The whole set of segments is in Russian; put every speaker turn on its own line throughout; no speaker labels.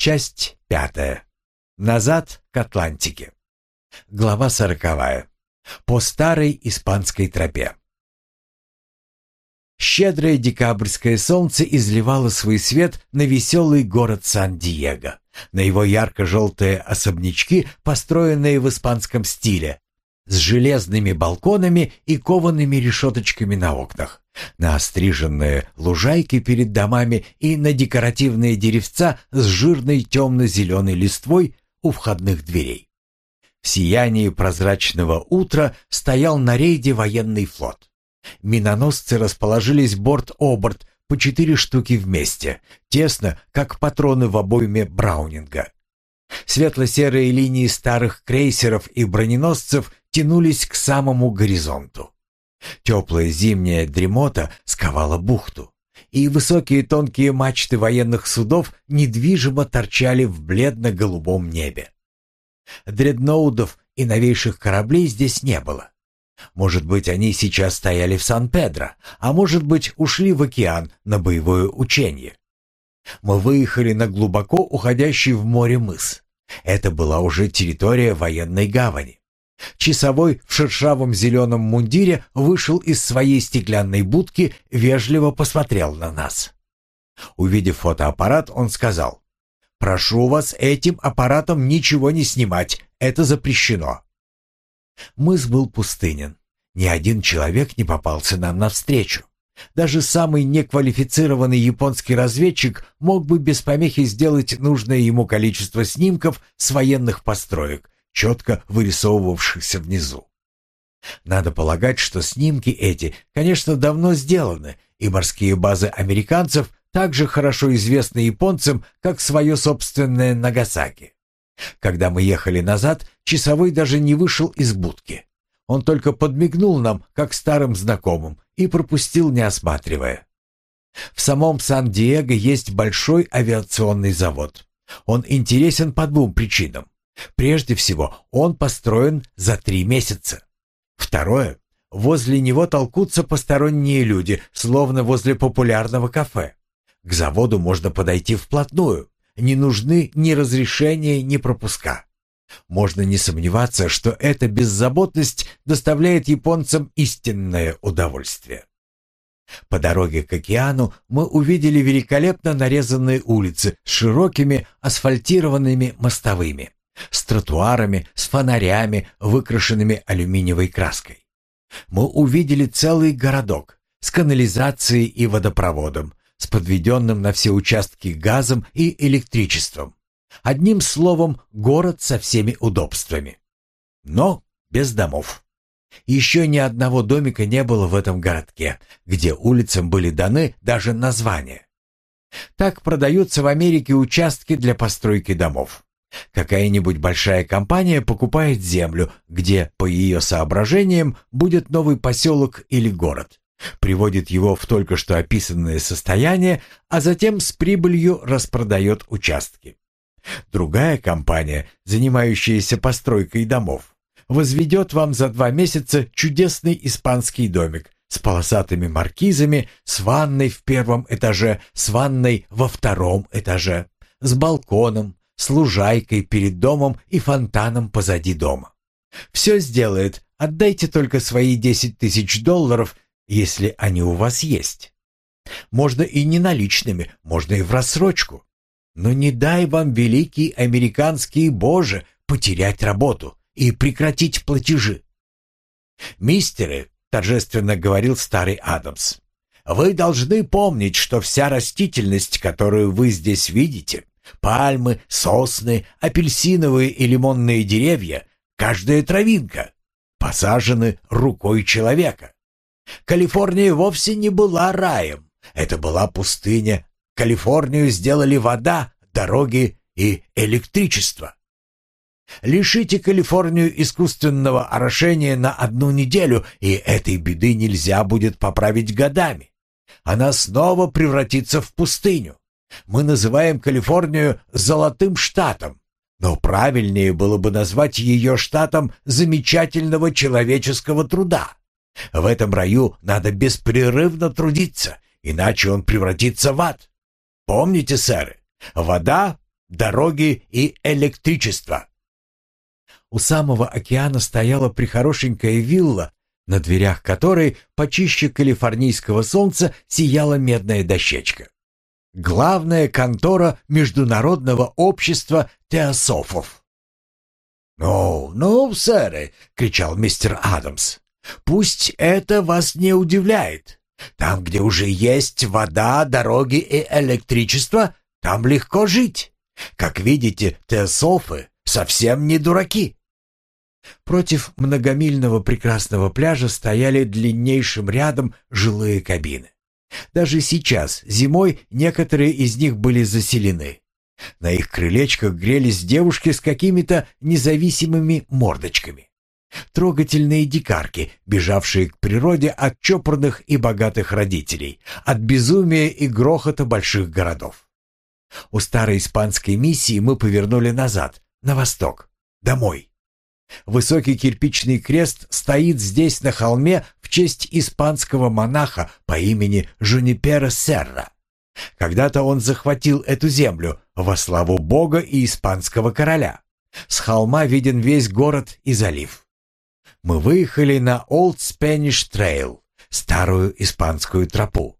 Часть пятая. Назад к Атлантике. Глава сороковая. По старой испанской тропе. Щедрое декабрьское солнце изливало свой свет на веселый город Сан-Диего, на его ярко-желтые особнячки, построенные в испанском стиле, с железными балконами и коваными решеточками на окнах, на остриженные лужайки перед домами и на декоративные деревца с жирной темно-зеленой листвой у входных дверей. В сиянии прозрачного утра стоял на рейде военный флот. Миноносцы расположились борт-о-борт по четыре штуки вместе, тесно, как патроны в обойме Браунинга. Светло-серые линии старых крейсеров и броненосцев тянулись к самому горизонту. Теплая зимняя дремота сковала бухту, и высокие тонкие мачты военных судов недвижимо торчали в бледно-голубом небе. Дредноудов и новейших кораблей здесь не было. Может быть, они сейчас стояли в Сан-Педро, а может быть, ушли в океан на боевое учение. Мы выехали на глубоко уходящий в море мыс. Это была уже территория военной гавани. Часовой в шершавом зеленом мундире вышел из своей стеклянной будки, вежливо посмотрел на нас. Увидев фотоаппарат, он сказал, «Прошу вас этим аппаратом ничего не снимать, это запрещено». Мыс был пустынен. Ни один человек не попался нам навстречу. Даже самый неквалифицированный японский разведчик мог бы без помехи сделать нужное ему количество снимков с военных построек четко вырисовывавшихся внизу. Надо полагать, что снимки эти, конечно, давно сделаны, и морские базы американцев также хорошо известны японцам, как свое собственное Нагасаки. Когда мы ехали назад, часовой даже не вышел из будки. Он только подмигнул нам, как старым знакомым, и пропустил, не осматривая. В самом Сан-Диего есть большой авиационный завод. Он интересен по двум причинам. Прежде всего, он построен за три месяца. Второе. Возле него толкутся посторонние люди, словно возле популярного кафе. К заводу можно подойти вплотную. Не нужны ни разрешения, ни пропуска. Можно не сомневаться, что эта беззаботность доставляет японцам истинное удовольствие. По дороге к океану мы увидели великолепно нарезанные улицы с широкими асфальтированными мостовыми с тротуарами, с фонарями, выкрашенными алюминиевой краской. Мы увидели целый городок с канализацией и водопроводом, с подведенным на все участки газом и электричеством. Одним словом, город со всеми удобствами. Но без домов. Еще ни одного домика не было в этом городке, где улицам были даны даже названия. Так продаются в Америке участки для постройки домов. Какая-нибудь большая компания покупает землю, где, по ее соображениям, будет новый поселок или город, приводит его в только что описанное состояние, а затем с прибылью распродает участки. Другая компания, занимающаяся постройкой домов, возведет вам за два месяца чудесный испанский домик с полосатыми маркизами, с ванной в первом этаже, с ванной во втором этаже, с балконом, с лужайкой перед домом и фонтаном позади дома. Все сделает, отдайте только свои 10 тысяч долларов, если они у вас есть. Можно и не наличными, можно и в рассрочку. Но не дай вам, великий американский Боже, потерять работу и прекратить платежи. «Мистеры», — торжественно говорил старый Адамс, — «вы должны помнить, что вся растительность, которую вы здесь видите, Пальмы, сосны, апельсиновые и лимонные деревья, каждая травинка, посажены рукой человека. Калифорния вовсе не была раем. Это была пустыня. Калифорнию сделали вода, дороги и электричество. Лишите Калифорнию искусственного орошения на одну неделю, и этой беды нельзя будет поправить годами. Она снова превратится в пустыню. Мы называем Калифорнию «золотым штатом», но правильнее было бы назвать ее штатом замечательного человеческого труда. В этом раю надо беспрерывно трудиться, иначе он превратится в ад. Помните, сэры, вода, дороги и электричество. У самого океана стояла прихорошенькая вилла, на дверях которой почище калифорнийского солнца сияла медная дощечка. Главная контора Международного общества теософов. «Ну, ну, сэры!» — кричал мистер Адамс. «Пусть это вас не удивляет. Там, где уже есть вода, дороги и электричество, там легко жить. Как видите, теософы совсем не дураки». Против многомильного прекрасного пляжа стояли длиннейшим рядом жилые кабины. Даже сейчас, зимой, некоторые из них были заселены. На их крылечках грелись девушки с какими-то независимыми мордочками. Трогательные дикарки, бежавшие к природе от чопорных и богатых родителей, от безумия и грохота больших городов. У старой испанской миссии мы повернули назад, на восток, домой. Высокий кирпичный крест стоит здесь на холме в честь испанского монаха по имени Жунипера Серра. Когда-то он захватил эту землю во славу Бога и испанского короля. С холма виден весь город и залив. Мы выехали на Old Spanish Trail, старую испанскую тропу.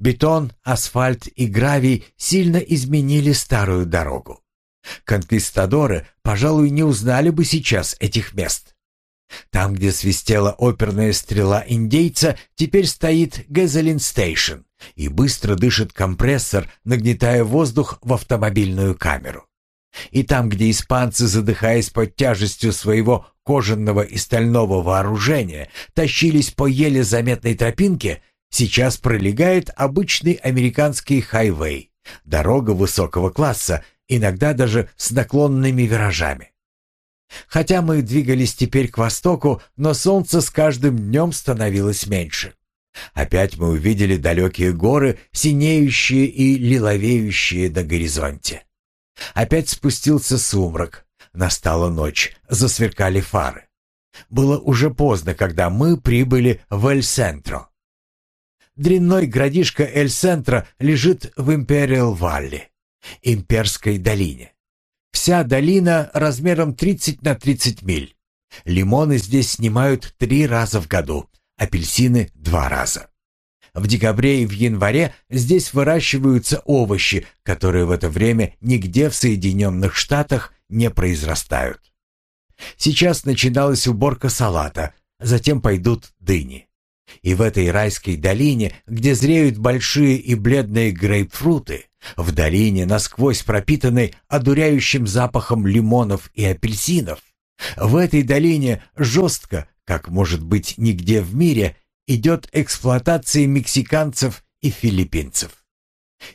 Бетон, асфальт и гравий сильно изменили старую дорогу. Конкистадоры, пожалуй, не узнали бы сейчас этих мест. Там, где свистела оперная стрела индейца, теперь стоит Газолин Стейшн и быстро дышит компрессор, нагнетая воздух в автомобильную камеру. И там, где испанцы, задыхаясь под тяжестью своего кожаного и стального вооружения, тащились по еле заметной тропинке, сейчас пролегает обычный американский хайвей, дорога высокого класса, иногда даже с наклонными виражами. Хотя мы двигались теперь к востоку, но солнце с каждым днем становилось меньше. Опять мы увидели далекие горы, синеющие и лиловеющие на горизонте. Опять спустился сумрак, настала ночь, засверкали фары. Было уже поздно, когда мы прибыли в Эль-Сентро. Дрянной городишко Эль-Сентро лежит в Империал-Валли. Имперской долине. Вся долина размером 30 на 30 миль. Лимоны здесь снимают три раза в году, апельсины два раза. В декабре и в январе здесь выращиваются овощи, которые в это время нигде в Соединенных Штатах не произрастают. Сейчас начиналась уборка салата, затем пойдут дыни. И в этой райской долине, где зреют большие и бледные грейпфруты, в долине, насквозь пропитанной одуряющим запахом лимонов и апельсинов, в этой долине жестко, как может быть нигде в мире, идет эксплуатация мексиканцев и филиппинцев.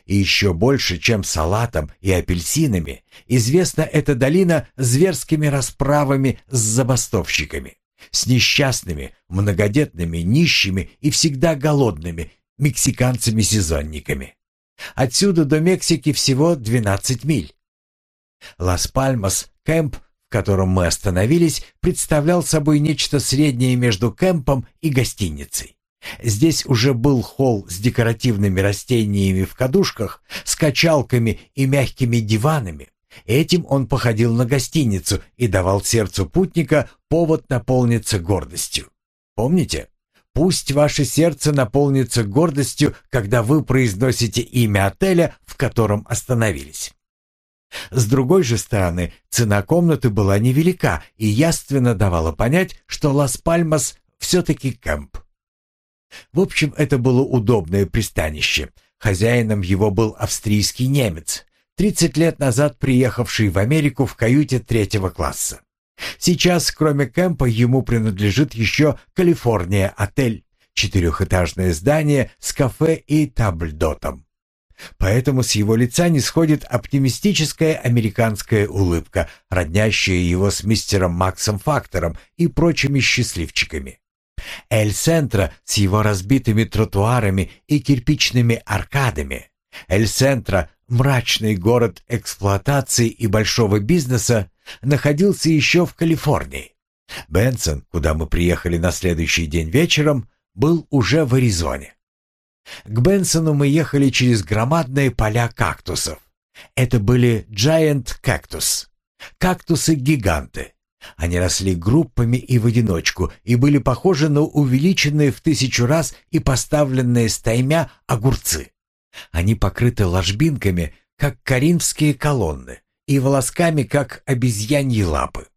И еще больше, чем салатом и апельсинами, известна эта долина зверскими расправами с забастовщиками, с несчастными, многодетными, нищими и всегда голодными мексиканцами-сезонниками. Отсюда до Мексики всего 12 миль. Лас-Пальмас, кемп, в котором мы остановились, представлял собой нечто среднее между кемпом и гостиницей. Здесь уже был холл с декоративными растениями в кадушках, с качалками и мягкими диванами. Этим он походил на гостиницу и давал сердцу путника повод наполниться гордостью. Помните? Пусть ваше сердце наполнится гордостью, когда вы произносите имя отеля, в котором остановились. С другой же стороны, цена комнаты была невелика и яственно давала понять, что Лас-Пальмас все-таки кемп. В общем, это было удобное пристанище. Хозяином его был австрийский немец, 30 лет назад приехавший в Америку в каюте третьего класса. Сейчас, кроме кемпа, ему принадлежит еще Калифорния-отель, четырехэтажное здание с кафе и табльдотом. Поэтому с его лица не сходит оптимистическая американская улыбка, роднящая его с мистером Максом Фактором и прочими счастливчиками. Эль-Сентро с его разбитыми тротуарами и кирпичными аркадами. Эль-Сентро мрачный город эксплуатации и большого бизнеса, находился еще в Калифорнии. Бенсон, куда мы приехали на следующий день вечером, был уже в Аризоне. К Бенсону мы ехали через громадные поля кактусов. Это были Giant Cactus, кактусы-гиганты. Они росли группами и в одиночку и были похожи на увеличенные в тысячу раз и поставленные стаймя огурцы. Они покрыты ложбинками, как коринфские колонны, и волосками, как обезьяньи лапы.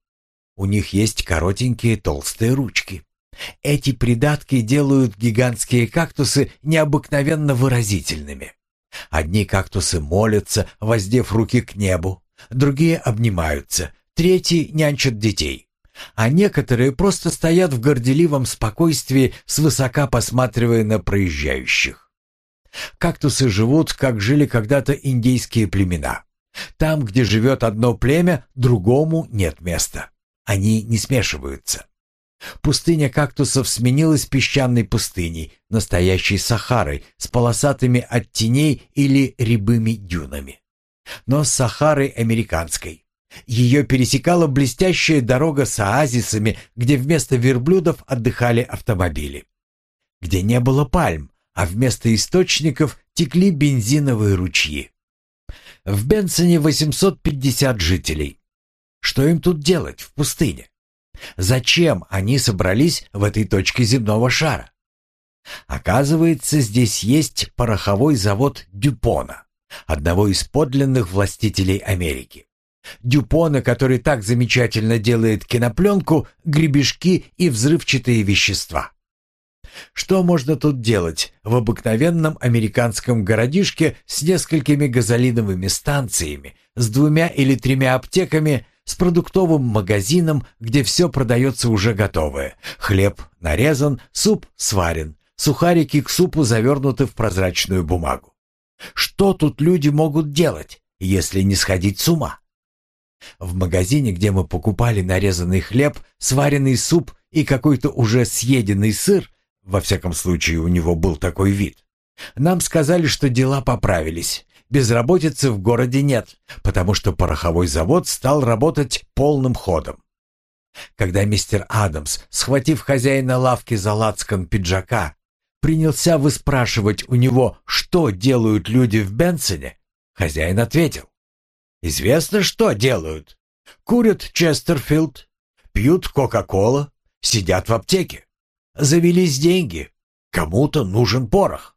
У них есть коротенькие толстые ручки. Эти придатки делают гигантские кактусы необыкновенно выразительными. Одни кактусы молятся, воздев руки к небу, другие обнимаются, третьи нянчат детей. А некоторые просто стоят в горделивом спокойствии, свысока посматривая на проезжающих. Кактусы живут, как жили когда-то индейские племена. Там, где живет одно племя, другому нет места. Они не смешиваются. Пустыня кактусов сменилась песчаной пустыней, настоящей Сахарой, с полосатыми от теней или рябыми дюнами. Но с Сахарой американской. Ее пересекала блестящая дорога с оазисами, где вместо верблюдов отдыхали автомобили. Где не было пальм, а вместо источников текли бензиновые ручьи. В Бенсоне 850 жителей. Что им тут делать в пустыне? Зачем они собрались в этой точке земного шара? Оказывается, здесь есть пороховой завод Дюпона, одного из подлинных властителей Америки. Дюпона, который так замечательно делает кинопленку, гребешки и взрывчатые вещества. Что можно тут делать в обыкновенном американском городишке с несколькими газолиновыми станциями, с двумя или тремя аптеками, с продуктовым магазином, где все продается уже готовое. Хлеб нарезан, суп сварен, сухарики к супу завернуты в прозрачную бумагу. Что тут люди могут делать, если не сходить с ума? В магазине, где мы покупали нарезанный хлеб, сваренный суп и какой-то уже съеденный сыр, во всяком случае у него был такой вид, нам сказали, что дела поправились, Безработицы в городе нет, потому что пороховой завод стал работать полным ходом. Когда мистер Адамс, схватив хозяина лавки за лацкан пиджака, принялся выспрашивать у него, что делают люди в Бенсоне, хозяин ответил. «Известно, что делают. Курят Честерфилд, пьют Кока-Кола, сидят в аптеке. Завелись деньги. Кому-то нужен порох».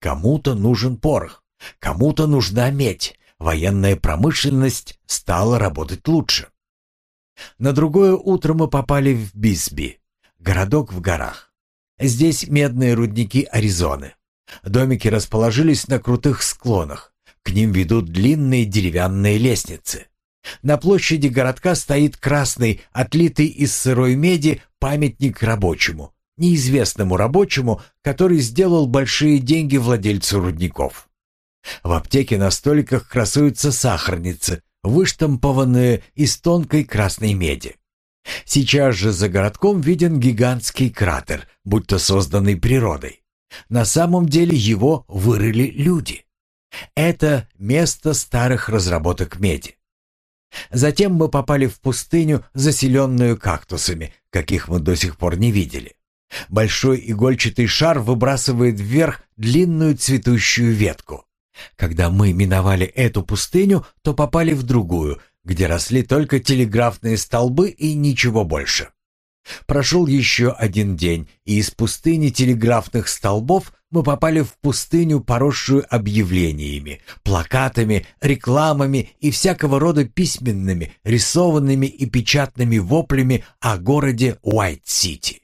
Кому-то нужен порох. Кому-то нужна медь. Военная промышленность стала работать лучше. На другое утро мы попали в Бисби, городок в горах. Здесь медные рудники Аризоны. Домики расположились на крутых склонах. К ним ведут длинные деревянные лестницы. На площади городка стоит красный, отлитый из сырой меди, памятник рабочему, неизвестному рабочему, который сделал большие деньги владельцу рудников. В аптеке на столиках красуются сахарницы, выштампованные из тонкой красной меди. Сейчас же за городком виден гигантский кратер, будто созданный природой. На самом деле его вырыли люди. Это место старых разработок меди. Затем мы попали в пустыню, заселенную кактусами, каких мы до сих пор не видели. Большой игольчатый шар выбрасывает вверх длинную цветущую ветку. Когда мы миновали эту пустыню, то попали в другую, где росли только телеграфные столбы и ничего больше. Прошел еще один день, и из пустыни телеграфных столбов мы попали в пустыню, поросшую объявлениями, плакатами, рекламами и всякого рода письменными, рисованными и печатными воплями о городе Уайт-Сити.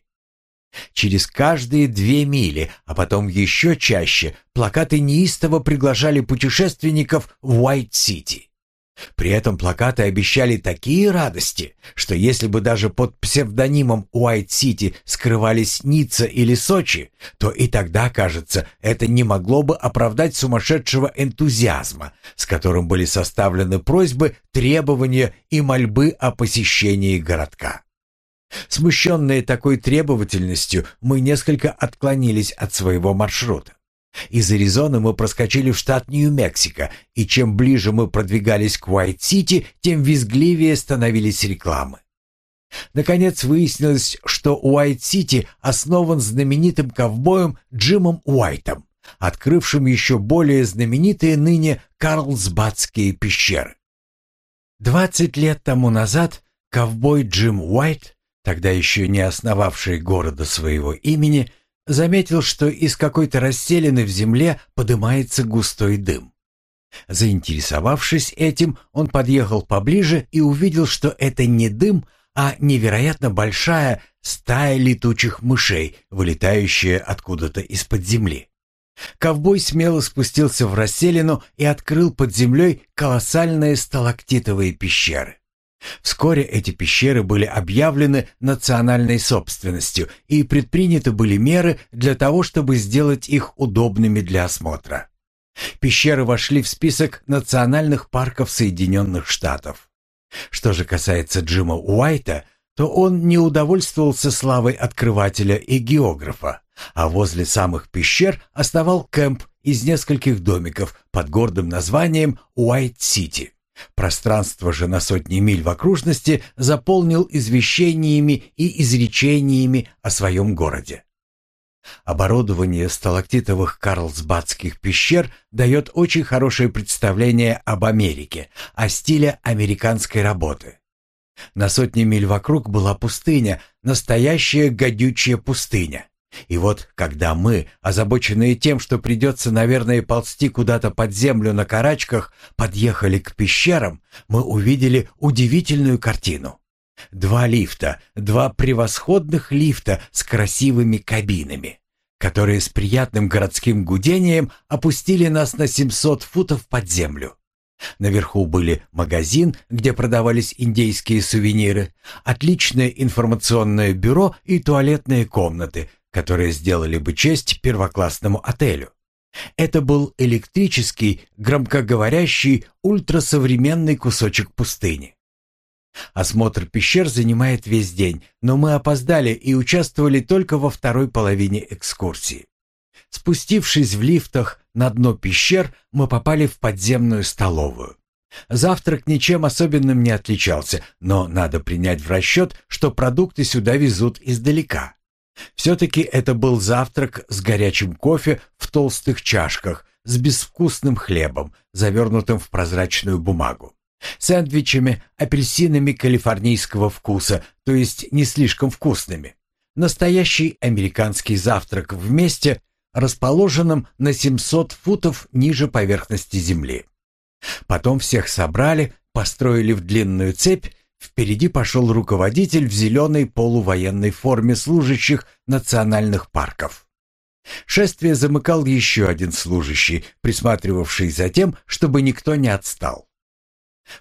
Через каждые две мили, а потом еще чаще, плакаты неистово приглашали путешественников в Уайт-Сити. При этом плакаты обещали такие радости, что если бы даже под псевдонимом Уайт-Сити скрывались Ницца или Сочи, то и тогда, кажется, это не могло бы оправдать сумасшедшего энтузиазма, с которым были составлены просьбы, требования и мольбы о посещении городка. Смущенные такой требовательностью, мы несколько отклонились от своего маршрута. Из Аризоны мы проскочили в штат Нью-Мексико, и чем ближе мы продвигались к Уайт-Сити, тем визгливее становились рекламы. Наконец выяснилось, что Уайт-Сити основан знаменитым ковбоем Джимом Уайтом, открывшим еще более знаменитые ныне Карлсбадские пещеры. Двадцать лет тому назад ковбой Джим Уайт, тогда еще не основавший города своего имени, заметил, что из какой-то расселины в земле подымается густой дым. Заинтересовавшись этим, он подъехал поближе и увидел, что это не дым, а невероятно большая стая летучих мышей, вылетающая откуда-то из-под земли. Ковбой смело спустился в расселину и открыл под землей колоссальные сталактитовые пещеры. Вскоре эти пещеры были объявлены национальной собственностью и предприняты были меры для того, чтобы сделать их удобными для осмотра. Пещеры вошли в список национальных парков Соединенных Штатов. Что же касается Джима Уайта, то он не удовольствовался славой открывателя и географа, а возле самых пещер оставал кемп из нескольких домиков под гордым названием Уайт-Сити. Пространство же на сотни миль в окружности заполнил извещениями и изречениями о своем городе. Оборудование сталактитовых карлсбадских пещер дает очень хорошее представление об Америке, о стиле американской работы. На сотни миль вокруг была пустыня, настоящая гадючая пустыня. И вот, когда мы, озабоченные тем, что придется, наверное, ползти куда-то под землю на карачках, подъехали к пещерам, мы увидели удивительную картину. Два лифта, два превосходных лифта с красивыми кабинами, которые с приятным городским гудением опустили нас на 700 футов под землю. Наверху были магазин, где продавались индейские сувениры, отличное информационное бюро и туалетные комнаты, которые сделали бы честь первоклассному отелю. Это был электрический, громкоговорящий, ультрасовременный кусочек пустыни. Осмотр пещер занимает весь день, но мы опоздали и участвовали только во второй половине экскурсии. Спустившись в лифтах на дно пещер, мы попали в подземную столовую. Завтрак ничем особенным не отличался, но надо принять в расчет, что продукты сюда везут издалека. Все-таки это был завтрак с горячим кофе в толстых чашках, с безвкусным хлебом, завернутым в прозрачную бумагу сэндвичами, апельсинами калифорнийского вкуса, то есть не слишком вкусными. Настоящий американский завтрак в месте, расположенном на 700 футов ниже поверхности земли. Потом всех собрали, построили в длинную цепь, впереди пошел руководитель в зеленой полувоенной форме служащих национальных парков. Шествие замыкал еще один служащий, присматривавший за тем, чтобы никто не отстал.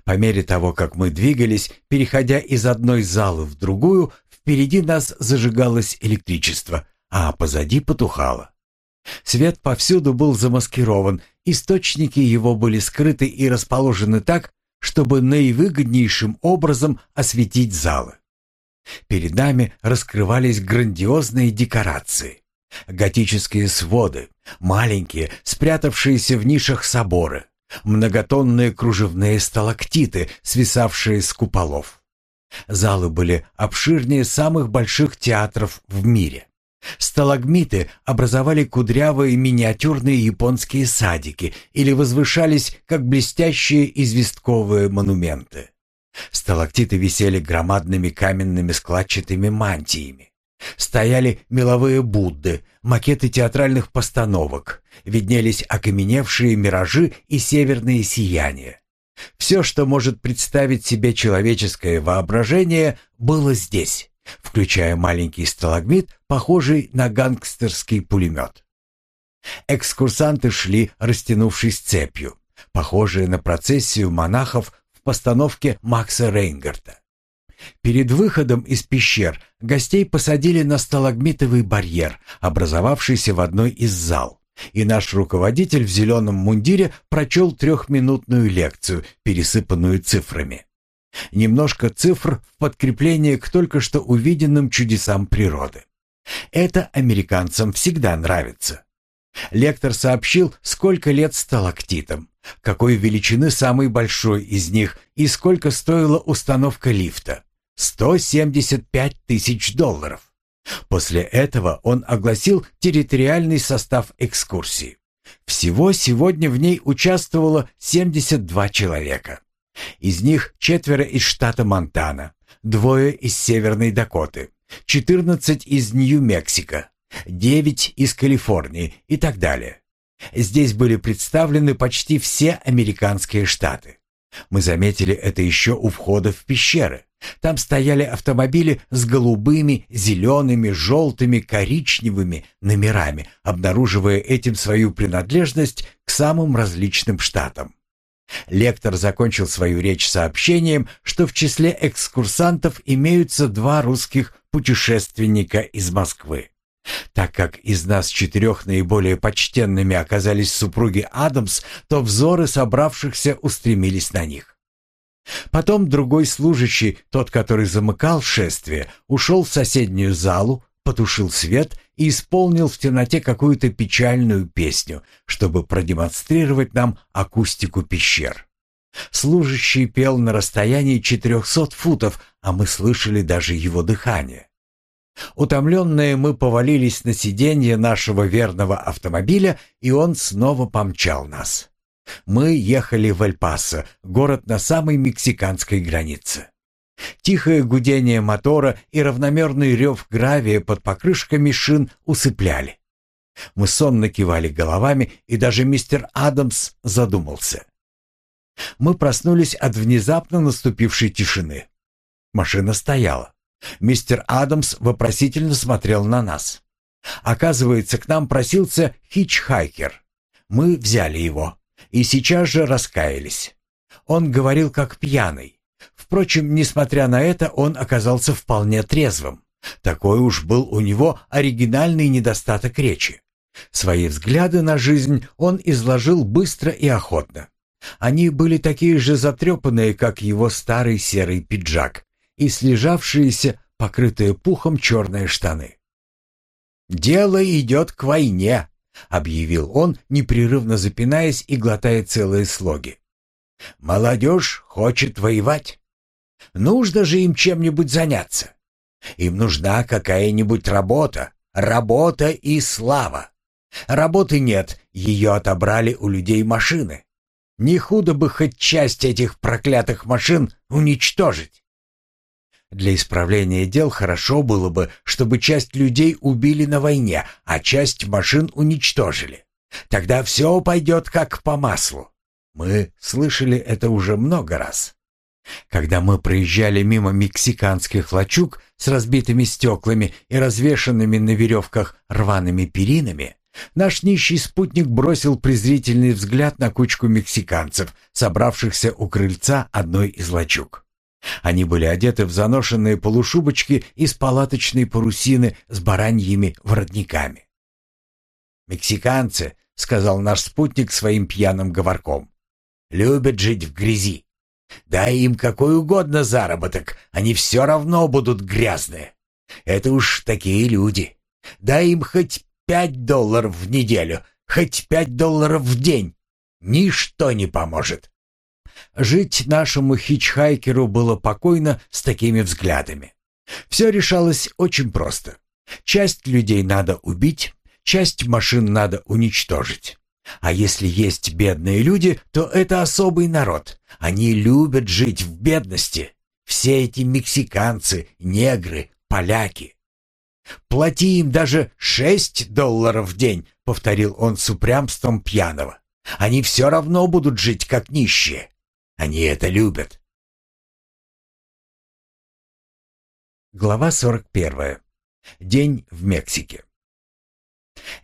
По мере того, как мы двигались, переходя из одной залы в другую, впереди нас зажигалось электричество, а позади потухало. Свет повсюду был замаскирован, источники его были скрыты и расположены так, чтобы наивыгоднейшим образом осветить залы. Перед нами раскрывались грандиозные декорации. Готические своды, маленькие, спрятавшиеся в нишах соборы, многотонные кружевные сталактиты, свисавшие с куполов. Залы были обширнее самых больших театров в мире. Сталагмиты образовали кудрявые миниатюрные японские садики или возвышались, как блестящие известковые монументы. Сталактиты висели громадными каменными складчатыми мантиями. Стояли меловые Будды, макеты театральных постановок, виднелись окаменевшие миражи и северные сияния. Все, что может представить себе человеческое воображение, было здесь, включая маленький сталагмит, похожий на гангстерский пулемет. Экскурсанты шли, растянувшись цепью, похожие на процессию монахов в постановке Макса Рейнгарта. Перед выходом из пещер гостей посадили на сталагмитовый барьер, образовавшийся в одной из зал. И наш руководитель в зеленом мундире прочел трехминутную лекцию, пересыпанную цифрами. Немножко цифр в подкрепление к только что увиденным чудесам природы. Это американцам всегда нравится. Лектор сообщил, сколько лет сталактитам, какой величины самый большой из них и сколько стоила установка лифта. 175 тысяч долларов. После этого он огласил территориальный состав экскурсии. Всего сегодня в ней участвовало 72 человека. Из них четверо из штата Монтана, двое из Северной Дакоты, 14 из Нью-Мексико, 9 из Калифорнии и так далее. Здесь были представлены почти все американские штаты. Мы заметили это еще у входа в пещеры. Там стояли автомобили с голубыми, зелеными, желтыми, коричневыми номерами, обнаруживая этим свою принадлежность к самым различным штатам. Лектор закончил свою речь сообщением, что в числе экскурсантов имеются два русских путешественника из Москвы. Так как из нас четырех наиболее почтенными оказались супруги Адамс, то взоры собравшихся устремились на них. Потом другой служащий, тот, который замыкал шествие, ушел в соседнюю залу, потушил свет и исполнил в темноте какую-то печальную песню, чтобы продемонстрировать нам акустику пещер. Служащий пел на расстоянии четырехсот футов, а мы слышали даже его дыхание. Утомленные мы повалились на сиденье нашего верного автомобиля, и он снова помчал нас. Мы ехали в Эль-Пасо, город на самой мексиканской границе. Тихое гудение мотора и равномерный рев гравия под покрышками шин усыпляли. Мы сонно кивали головами, и даже мистер Адамс задумался. Мы проснулись от внезапно наступившей тишины. Машина стояла. Мистер Адамс вопросительно смотрел на нас. Оказывается, к нам просился хичхайкер. Мы взяли его и сейчас же раскаялись. Он говорил как пьяный. Впрочем, несмотря на это, он оказался вполне трезвым. Такой уж был у него оригинальный недостаток речи. Свои взгляды на жизнь он изложил быстро и охотно. Они были такие же затрепанные, как его старый серый пиджак, и слежавшиеся, покрытые пухом черные штаны. «Дело идет к войне», — объявил он, непрерывно запинаясь и глотая целые слоги. «Молодежь хочет воевать. Нужно же им чем-нибудь заняться. Им нужна какая-нибудь работа, работа и слава. Работы нет, ее отобрали у людей машины. Не худо бы хоть часть этих проклятых машин уничтожить. Для исправления дел хорошо было бы, чтобы часть людей убили на войне, а часть машин уничтожили. Тогда все пойдет как по маслу. Мы слышали это уже много раз. Когда мы проезжали мимо мексиканских лачуг с разбитыми стеклами и развешанными на веревках рваными перинами, наш нищий спутник бросил презрительный взгляд на кучку мексиканцев, собравшихся у крыльца одной из лачуг. Они были одеты в заношенные полушубочки из палаточной парусины с бараньими воротниками. «Мексиканцы», — сказал наш спутник своим пьяным говорком, — «любят жить в грязи. Дай им какой угодно заработок, они все равно будут грязные. Это уж такие люди. Дай им хоть пять долларов в неделю, хоть пять долларов в день. Ничто не поможет. Жить нашему хичхайкеру было покойно с такими взглядами. Все решалось очень просто. Часть людей надо убить, часть машин надо уничтожить. А если есть бедные люди, то это особый народ. Они любят жить в бедности. Все эти мексиканцы, негры, поляки. «Плати им даже шесть долларов в день», — повторил он с упрямством пьяного. «Они все равно будут жить как нищие. Они это любят. Глава 41. День в Мексике.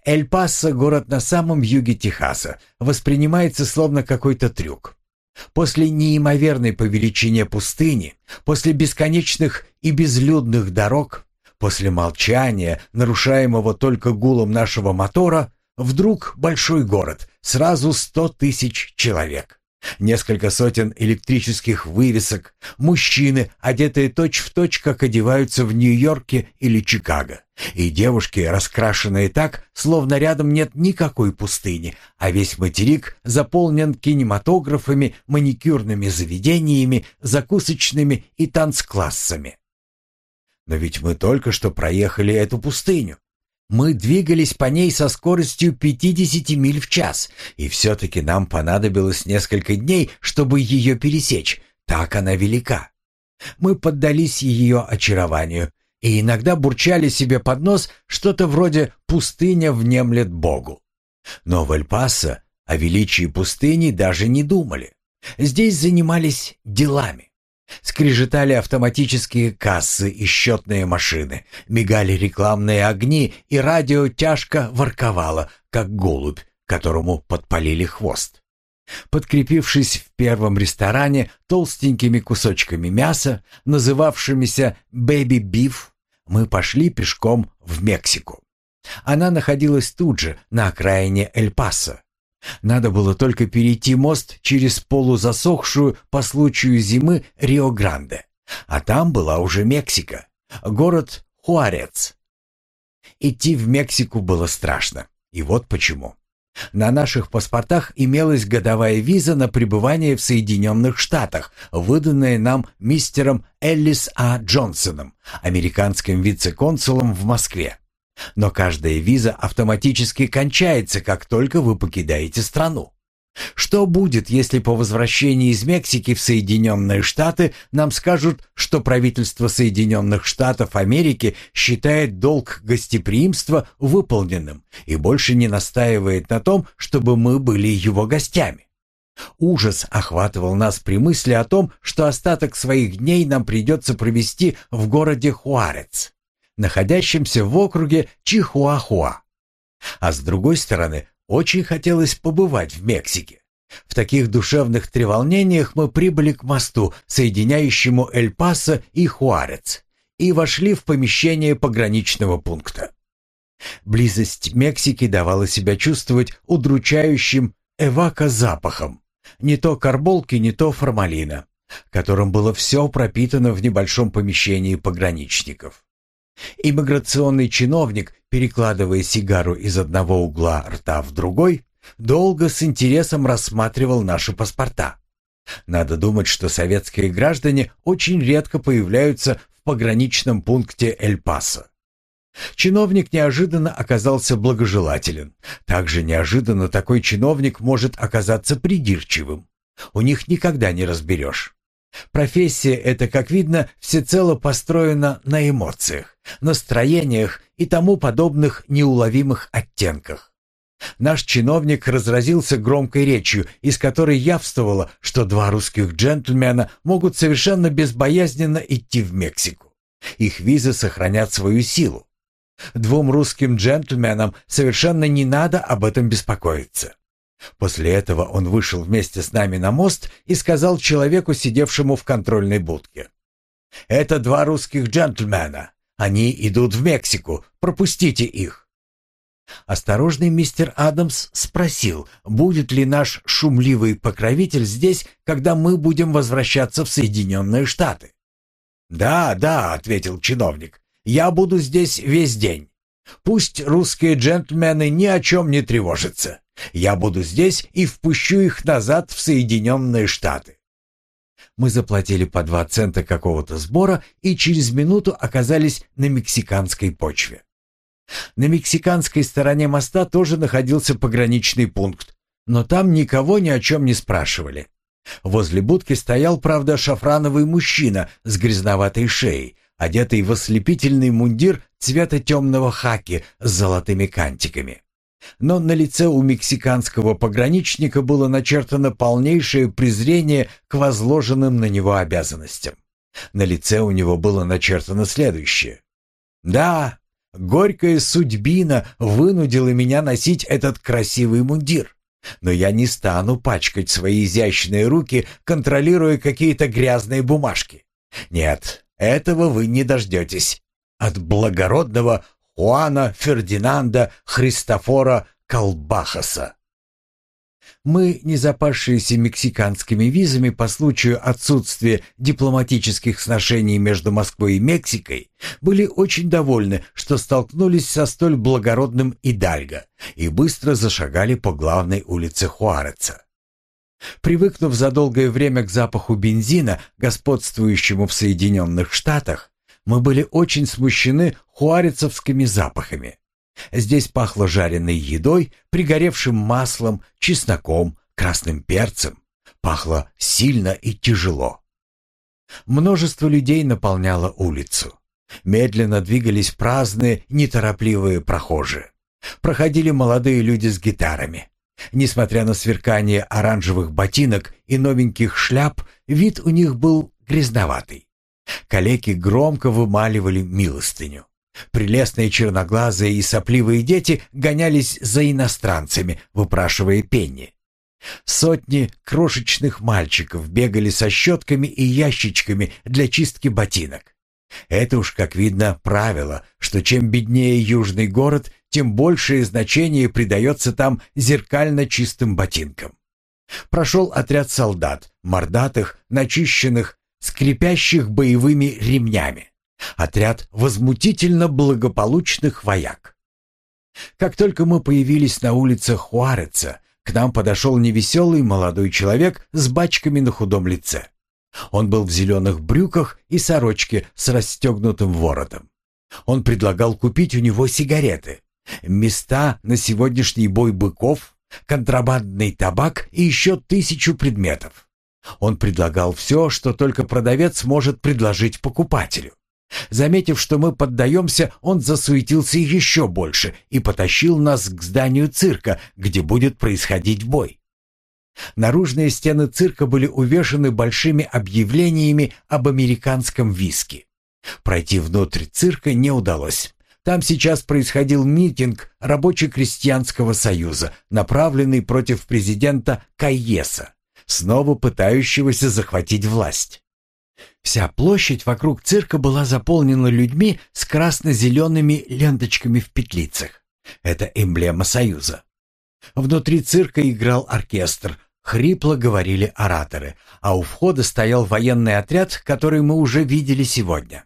Эль-Пасо, город на самом юге Техаса, воспринимается словно какой-то трюк. После неимоверной по величине пустыни, после бесконечных и безлюдных дорог, после молчания, нарушаемого только гулом нашего мотора, вдруг большой город, сразу сто тысяч человек. Несколько сотен электрических вывесок, мужчины, одетые точь-в-точь, точь, как одеваются в Нью-Йорке или Чикаго, и девушки, раскрашенные так, словно рядом нет никакой пустыни, а весь материк заполнен кинематографами, маникюрными заведениями, закусочными и танцклассами. Но ведь мы только что проехали эту пустыню. Мы двигались по ней со скоростью 50 миль в час, и все-таки нам понадобилось несколько дней, чтобы ее пересечь. Так она велика. Мы поддались ее очарованию и иногда бурчали себе под нос что-то вроде «пустыня внемлет Богу». Но в Эль-Пасо о величии пустыни даже не думали. Здесь занимались делами. Скрежетали автоматические кассы и счетные машины, мигали рекламные огни, и радио тяжко ворковало, как голубь, которому подпалили хвост. Подкрепившись в первом ресторане толстенькими кусочками мяса, называвшимися «бэби-биф», мы пошли пешком в Мексику. Она находилась тут же, на окраине Эль-Пасо. Надо было только перейти мост через полузасохшую по случаю зимы Рио-Гранде. А там была уже Мексика, город Хуарец. Идти в Мексику было страшно. И вот почему. На наших паспортах имелась годовая виза на пребывание в Соединенных Штатах, выданная нам мистером Эллис А. Джонсоном, американским вице-консулом в Москве. Но каждая виза автоматически кончается, как только вы покидаете страну. Что будет, если по возвращении из Мексики в Соединенные Штаты нам скажут, что правительство Соединенных Штатов Америки считает долг гостеприимства выполненным и больше не настаивает на том, чтобы мы были его гостями? Ужас охватывал нас при мысли о том, что остаток своих дней нам придется провести в городе Хуарец находящемся в округе Чихуахуа. А с другой стороны, очень хотелось побывать в Мексике. В таких душевных треволнениях мы прибыли к мосту, соединяющему Эль-Пасо и Хуарец, и вошли в помещение пограничного пункта. Близость Мексики давала себя чувствовать удручающим эвако-запахом, не то карболки, не то формалина, которым было все пропитано в небольшом помещении пограничников. Иммиграционный чиновник, перекладывая сигару из одного угла рта в другой, долго с интересом рассматривал наши паспорта. Надо думать, что советские граждане очень редко появляются в пограничном пункте Эль-Пасо. Чиновник неожиданно оказался благожелателен. Также неожиданно такой чиновник может оказаться придирчивым. У них никогда не разберешь. Профессия эта, как видно, всецело построена на эмоциях, настроениях и тому подобных неуловимых оттенках. Наш чиновник разразился громкой речью, из которой явствовало, что два русских джентльмена могут совершенно безбоязненно идти в Мексику. Их визы сохранят свою силу. Двум русским джентльменам совершенно не надо об этом беспокоиться. После этого он вышел вместе с нами на мост и сказал человеку, сидевшему в контрольной будке. «Это два русских джентльмена. Они идут в Мексику. Пропустите их». Осторожный мистер Адамс спросил, будет ли наш шумливый покровитель здесь, когда мы будем возвращаться в Соединенные Штаты. «Да, да», — ответил чиновник, — «я буду здесь весь день. Пусть русские джентльмены ни о чем не тревожатся. Я буду здесь и впущу их назад в Соединенные Штаты. Мы заплатили по два цента какого-то сбора и через минуту оказались на мексиканской почве. На мексиканской стороне моста тоже находился пограничный пункт, но там никого ни о чем не спрашивали. Возле будки стоял, правда, шафрановый мужчина с грязноватой шеей, одетый в ослепительный мундир цвета темного хаки с золотыми кантиками. Но на лице у мексиканского пограничника было начертано полнейшее презрение к возложенным на него обязанностям. На лице у него было начертано следующее. «Да, горькая судьбина вынудила меня носить этот красивый мундир. Но я не стану пачкать свои изящные руки, контролируя какие-то грязные бумажки. Нет, этого вы не дождетесь. От благородного Хуана Фердинанда Христофора Колбахаса. Мы, не запасшиеся мексиканскими визами по случаю отсутствия дипломатических сношений между Москвой и Мексикой, были очень довольны, что столкнулись со столь благородным Идальго и быстро зашагали по главной улице Хуареца. Привыкнув за долгое время к запаху бензина, господствующему в Соединенных Штатах, мы были очень смущены хуарицевскими запахами. Здесь пахло жареной едой, пригоревшим маслом, чесноком, красным перцем. Пахло сильно и тяжело. Множество людей наполняло улицу. Медленно двигались праздные, неторопливые прохожие. Проходили молодые люди с гитарами. Несмотря на сверкание оранжевых ботинок и новеньких шляп, вид у них был грязноватый. Калеки громко вымаливали милостыню. Прелестные черноглазые и сопливые дети гонялись за иностранцами, выпрашивая пенни. Сотни крошечных мальчиков бегали со щетками и ящичками для чистки ботинок. Это уж, как видно, правило, что чем беднее южный город, тем большее значение придается там зеркально чистым ботинкам. Прошел отряд солдат, мордатых, начищенных, скрипящих боевыми ремнями. Отряд возмутительно благополучных вояк. Как только мы появились на улицах Хуареца, к нам подошел невеселый молодой человек с бачками на худом лице. Он был в зеленых брюках и сорочке с расстегнутым воротом. Он предлагал купить у него сигареты, места на сегодняшний бой быков, контрабандный табак и еще тысячу предметов. Он предлагал все, что только продавец может предложить покупателю. Заметив, что мы поддаемся, он засуетился еще больше и потащил нас к зданию цирка, где будет происходить бой. Наружные стены цирка были увешаны большими объявлениями об американском виске. Пройти внутрь цирка не удалось. Там сейчас происходил митинг Рабоче-крестьянского союза, направленный против президента Кайеса, снова пытающегося захватить власть. Вся площадь вокруг цирка была заполнена людьми с красно-зелеными ленточками в петлицах. Это эмблема союза. Внутри цирка играл оркестр, хрипло говорили ораторы, а у входа стоял военный отряд, который мы уже видели сегодня.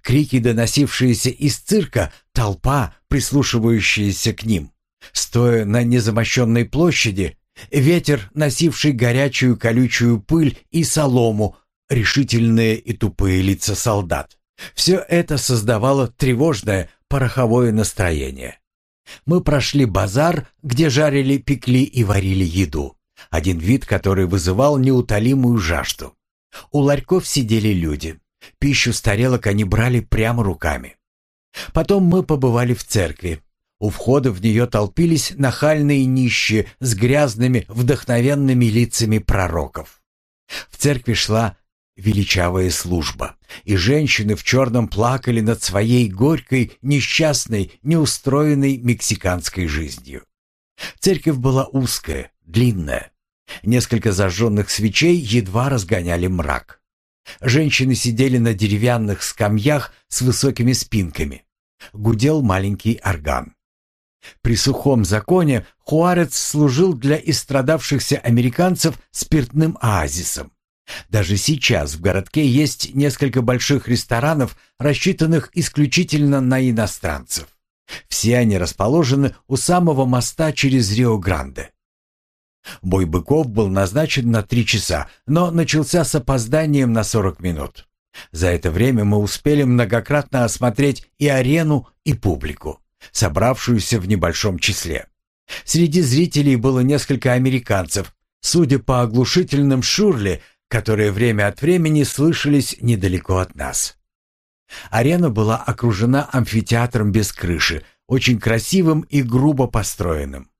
Крики, доносившиеся из цирка, толпа, прислушивающаяся к ним. Стоя на незамощенной площади, ветер, носивший горячую колючую пыль и солому, решительные и тупые лица солдат. Все это создавало тревожное пороховое настроение. Мы прошли базар, где жарили, пекли и варили еду. Один вид, который вызывал неутолимую жажду. У ларьков сидели люди. Пищу с тарелок они брали прямо руками. Потом мы побывали в церкви. У входа в нее толпились нахальные нищие с грязными, вдохновенными лицами пророков. В церкви шла величавая служба, и женщины в черном плакали над своей горькой, несчастной, неустроенной мексиканской жизнью. Церковь была узкая, длинная. Несколько зажженных свечей едва разгоняли мрак. Женщины сидели на деревянных скамьях с высокими спинками. Гудел маленький орган. При сухом законе Хуарец служил для истрадавшихся американцев спиртным оазисом. Даже сейчас в городке есть несколько больших ресторанов, рассчитанных исключительно на иностранцев. Все они расположены у самого моста через Рио-Гранде. Бой быков был назначен на три часа, но начался с опозданием на 40 минут. За это время мы успели многократно осмотреть и арену, и публику, собравшуюся в небольшом числе. Среди зрителей было несколько американцев. Судя по оглушительным шурле, которые время от времени слышались недалеко от нас. Арена была окружена амфитеатром без крыши, очень красивым и грубо построенным.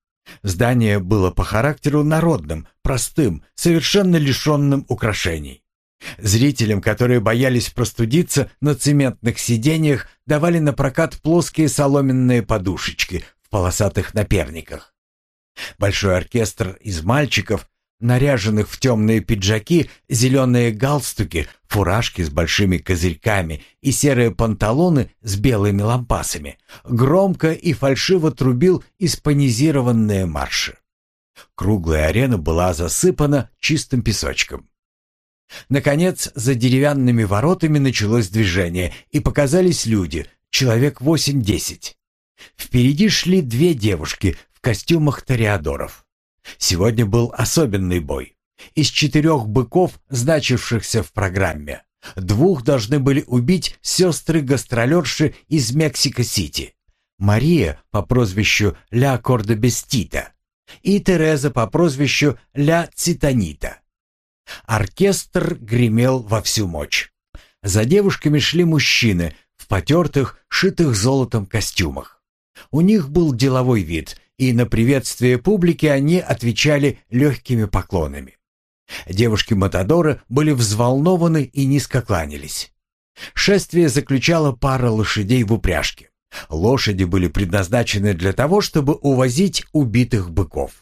Здание было по характеру народным, простым, совершенно лишенным украшений. Зрителям, которые боялись простудиться, на цементных сиденьях давали на прокат плоские соломенные подушечки в полосатых наперниках. Большой оркестр из мальчиков наряженных в темные пиджаки, зеленые галстуки, фуражки с большими козырьками и серые панталоны с белыми лампасами, громко и фальшиво трубил испанизированные марши. Круглая арена была засыпана чистым песочком. Наконец, за деревянными воротами началось движение, и показались люди, человек восемь-десять. Впереди шли две девушки в костюмах тореадоров. Сегодня был особенный бой. Из четырех быков, значившихся в программе, двух должны были убить сестры-гастролерши из Мексико-Сити. Мария по прозвищу Ля Кордобестита и Тереза по прозвищу Ля Цитанита. Оркестр гремел во всю мощь. За девушками шли мужчины в потертых, шитых золотом костюмах. У них был деловой вид, и на приветствие публики они отвечали легкими поклонами. Девушки-матадоры были взволнованы и низко кланялись. Шествие заключало пара лошадей в упряжке. Лошади были предназначены для того, чтобы увозить убитых быков.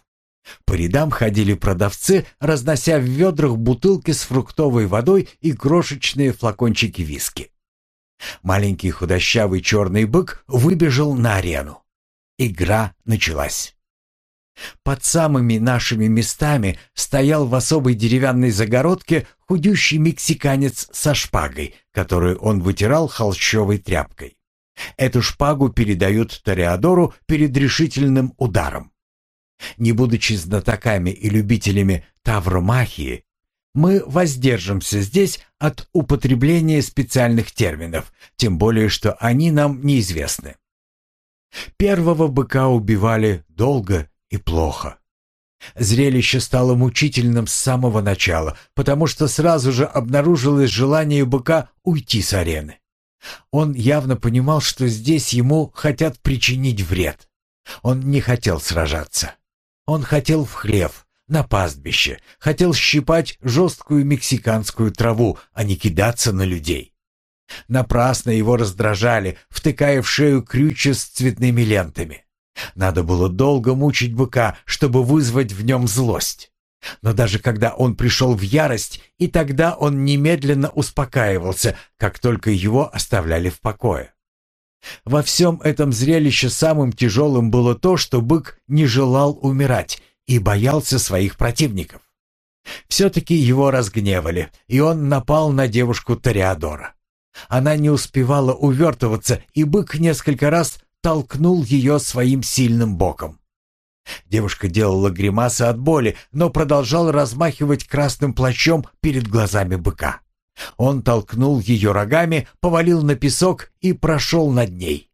По рядам ходили продавцы, разнося в ведрах бутылки с фруктовой водой и крошечные флакончики виски. Маленький худощавый черный бык выбежал на арену. Игра началась. Под самыми нашими местами стоял в особой деревянной загородке худющий мексиканец со шпагой, которую он вытирал холщовой тряпкой. Эту шпагу передают Тореадору перед решительным ударом. Не будучи знатоками и любителями тавромахии, мы воздержимся здесь от употребления специальных терминов, тем более что они нам неизвестны. Первого быка убивали долго и плохо. Зрелище стало мучительным с самого начала, потому что сразу же обнаружилось желание быка уйти с арены. Он явно понимал, что здесь ему хотят причинить вред. Он не хотел сражаться. Он хотел в хлев, на пастбище, хотел щипать жесткую мексиканскую траву, а не кидаться на людей. Напрасно его раздражали, втыкая в шею крючья с цветными лентами. Надо было долго мучить быка, чтобы вызвать в нем злость. Но даже когда он пришел в ярость, и тогда он немедленно успокаивался, как только его оставляли в покое. Во всем этом зрелище самым тяжелым было то, что бык не желал умирать и боялся своих противников. Все-таки его разгневали, и он напал на девушку Тореадора. Она не успевала увертываться, и бык несколько раз толкнул ее своим сильным боком. Девушка делала гримасы от боли, но продолжала размахивать красным плащом перед глазами быка. Он толкнул ее рогами, повалил на песок и прошел над ней.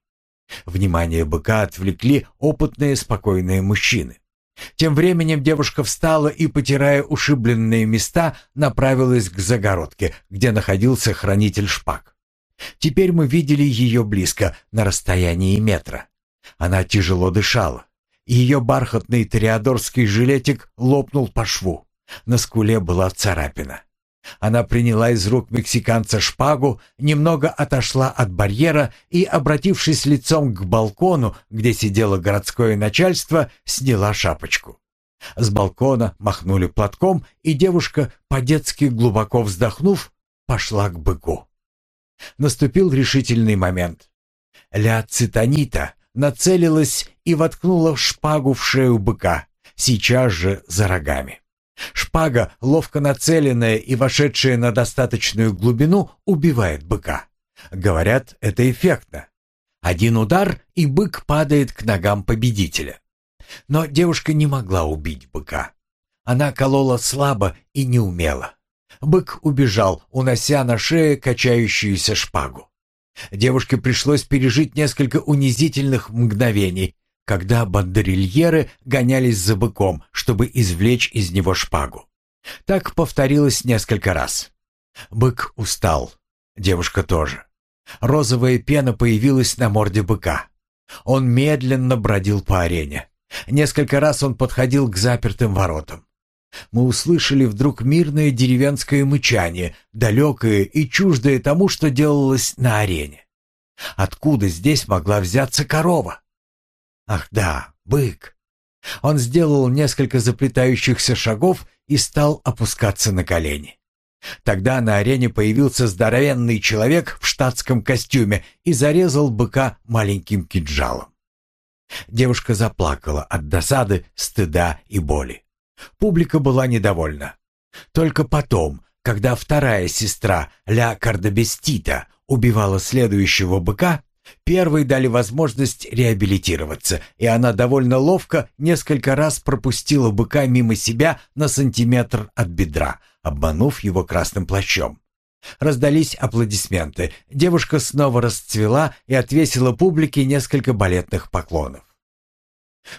Внимание быка отвлекли опытные спокойные мужчины. Тем временем девушка встала и, потирая ушибленные места, направилась к загородке, где находился хранитель шпаг. Теперь мы видели ее близко, на расстоянии метра. Она тяжело дышала. Ее бархатный тореадорский жилетик лопнул по шву. На скуле была царапина. Она приняла из рук мексиканца шпагу, немного отошла от барьера и, обратившись лицом к балкону, где сидело городское начальство, сняла шапочку. С балкона махнули платком, и девушка, по-детски глубоко вздохнув, пошла к быку. Наступил решительный момент. Ля Цитанита нацелилась и воткнула шпагу в шею быка, сейчас же за рогами. Шпага, ловко нацеленная и вошедшая на достаточную глубину, убивает быка. Говорят, это эффектно. Один удар, и бык падает к ногам победителя. Но девушка не могла убить быка. Она колола слабо и неумело. Бык убежал, унося на шее качающуюся шпагу. Девушке пришлось пережить несколько унизительных мгновений, когда бандерильеры гонялись за быком, чтобы извлечь из него шпагу. Так повторилось несколько раз. Бык устал. Девушка тоже. Розовая пена появилась на морде быка. Он медленно бродил по арене. Несколько раз он подходил к запертым воротам. Мы услышали вдруг мирное деревенское мычание, далекое и чуждое тому, что делалось на арене. Откуда здесь могла взяться корова? Ах да, бык. Он сделал несколько заплетающихся шагов и стал опускаться на колени. Тогда на арене появился здоровенный человек в штатском костюме и зарезал быка маленьким кинжалом. Девушка заплакала от досады, стыда и боли. Публика была недовольна. Только потом, когда вторая сестра Ля Кардобестита убивала следующего быка, Первой дали возможность реабилитироваться, и она довольно ловко несколько раз пропустила быка мимо себя на сантиметр от бедра, обманув его красным плащом. Раздались аплодисменты. Девушка снова расцвела и отвесила публике несколько балетных поклонов.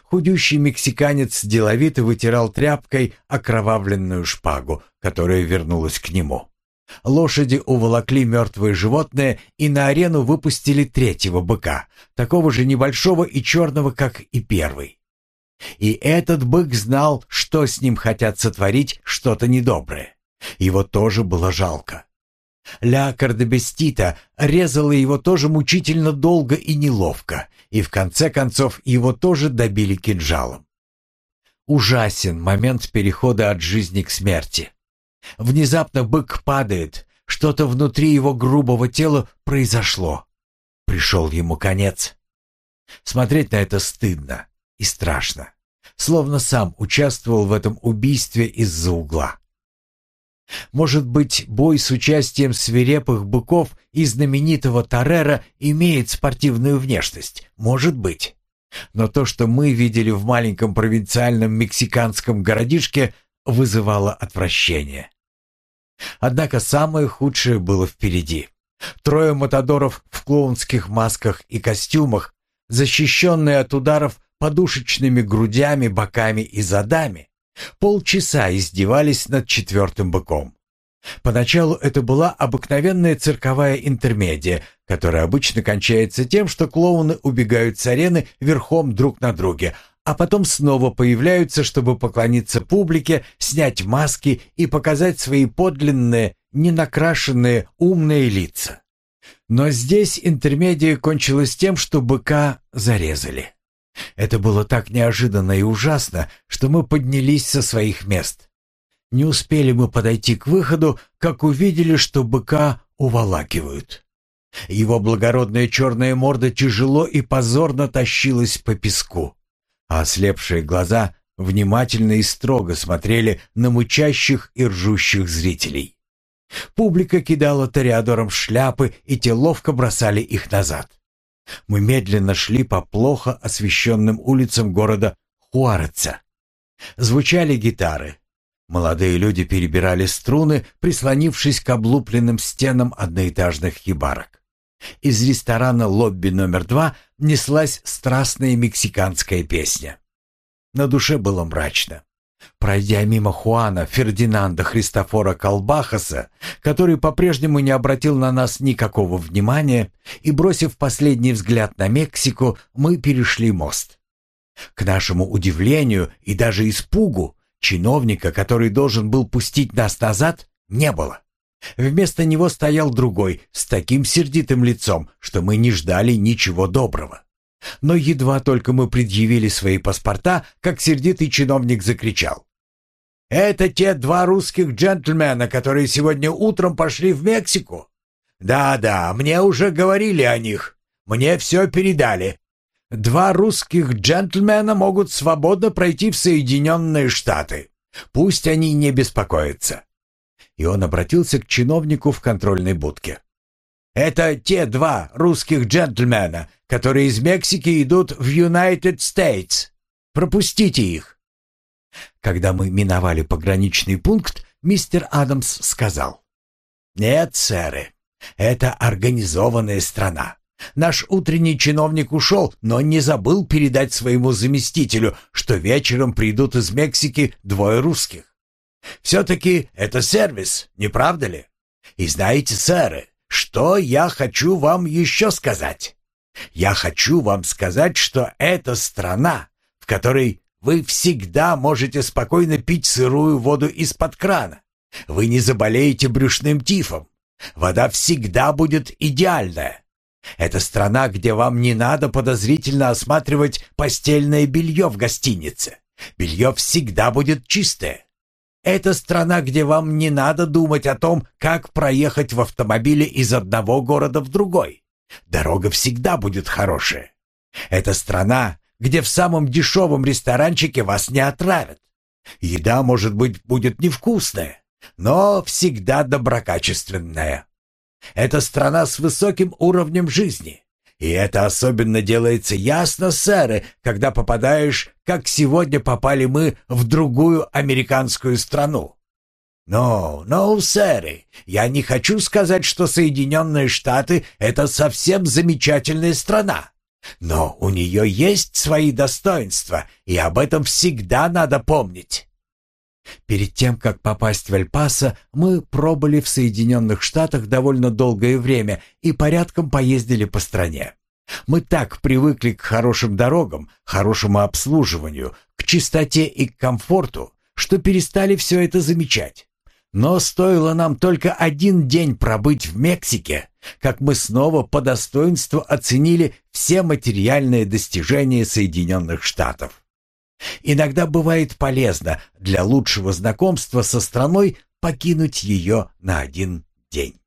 Худющий мексиканец деловито вытирал тряпкой окровавленную шпагу, которая вернулась к нему. Лошади уволокли мертвое животное и на арену выпустили третьего быка, такого же небольшого и черного, как и первый. И этот бык знал, что с ним хотят сотворить что-то недоброе. Его тоже было жалко. Ля Кардебестита резала его тоже мучительно долго и неловко, и в конце концов его тоже добили кинжалом. Ужасен момент перехода от жизни к смерти. Внезапно бык падает, что-то внутри его грубого тела произошло. Пришел ему конец. Смотреть на это стыдно и страшно, словно сам участвовал в этом убийстве из-за угла. Может быть, бой с участием свирепых быков и знаменитого Тарера имеет спортивную внешность? Может быть. Но то, что мы видели в маленьком провинциальном мексиканском городишке, вызывало отвращение. Однако самое худшее было впереди. Трое матадоров в клоунских масках и костюмах, защищенные от ударов подушечными грудями, боками и задами, Полчаса издевались над четвертым быком. Поначалу это была обыкновенная цирковая интермедия, которая обычно кончается тем, что клоуны убегают с арены верхом друг на друге, а потом снова появляются, чтобы поклониться публике, снять маски и показать свои подлинные, ненакрашенные, умные лица. Но здесь интермедия кончилась тем, что быка зарезали. Это было так неожиданно и ужасно, что мы поднялись со своих мест. Не успели мы подойти к выходу, как увидели, что быка уволакивают. Его благородная черная морда тяжело и позорно тащилась по песку, а ослепшие глаза внимательно и строго смотрели на мычащих и ржущих зрителей. Публика кидала тореадорам шляпы, и те ловко бросали их назад. Мы медленно шли по плохо освещенным улицам города Хуареца. Звучали гитары. Молодые люди перебирали струны, прислонившись к облупленным стенам одноэтажных хибарок. Из ресторана «Лобби номер два» неслась страстная мексиканская песня. На душе было мрачно. Пройдя мимо Хуана Фердинанда Христофора Колбахаса, который по-прежнему не обратил на нас никакого внимания, и бросив последний взгляд на Мексику, мы перешли мост. К нашему удивлению и даже испугу, чиновника, который должен был пустить нас назад, не было. Вместо него стоял другой, с таким сердитым лицом, что мы не ждали ничего доброго. Но едва только мы предъявили свои паспорта, как сердитый чиновник закричал. «Это те два русских джентльмена, которые сегодня утром пошли в Мексику?» «Да-да, мне уже говорили о них. Мне все передали. Два русских джентльмена могут свободно пройти в Соединенные Штаты. Пусть они не беспокоятся». И он обратился к чиновнику в контрольной будке. Это те два русских джентльмена, которые из Мексики идут в United States. Пропустите их. Когда мы миновали пограничный пункт, мистер Адамс сказал. «Нет, сэры, это организованная страна. Наш утренний чиновник ушел, но не забыл передать своему заместителю, что вечером придут из Мексики двое русских. Все-таки это сервис, не правда ли? И знаете, сэры, что я хочу вам еще сказать? Я хочу вам сказать, что это страна, в которой вы всегда можете спокойно пить сырую воду из-под крана. Вы не заболеете брюшным тифом. Вода всегда будет идеальная. Это страна, где вам не надо подозрительно осматривать постельное белье в гостинице. Белье всегда будет чистое. Это страна, где вам не надо думать о том, как проехать в автомобиле из одного города в другой. Дорога всегда будет хорошая. Это страна, где в самом дешевом ресторанчике вас не отравят. Еда, может быть, будет невкусная, но всегда доброкачественная. Это страна с высоким уровнем жизни. И это особенно делается ясно, сэры, когда попадаешь, как сегодня попали мы, в другую американскую страну. «Ну, ну, сэры, я не хочу сказать, что Соединенные Штаты — это совсем замечательная страна. Но у нее есть свои достоинства, и об этом всегда надо помнить». Перед тем, как попасть в Эль-Пасо, мы пробыли в Соединенных Штатах довольно долгое время и порядком поездили по стране. Мы так привыкли к хорошим дорогам, хорошему обслуживанию, к чистоте и к комфорту, что перестали все это замечать. Но стоило нам только один день пробыть в Мексике, как мы снова по достоинству оценили все материальные достижения Соединенных Штатов. Иногда бывает полезно для лучшего знакомства со страной покинуть ее на один день.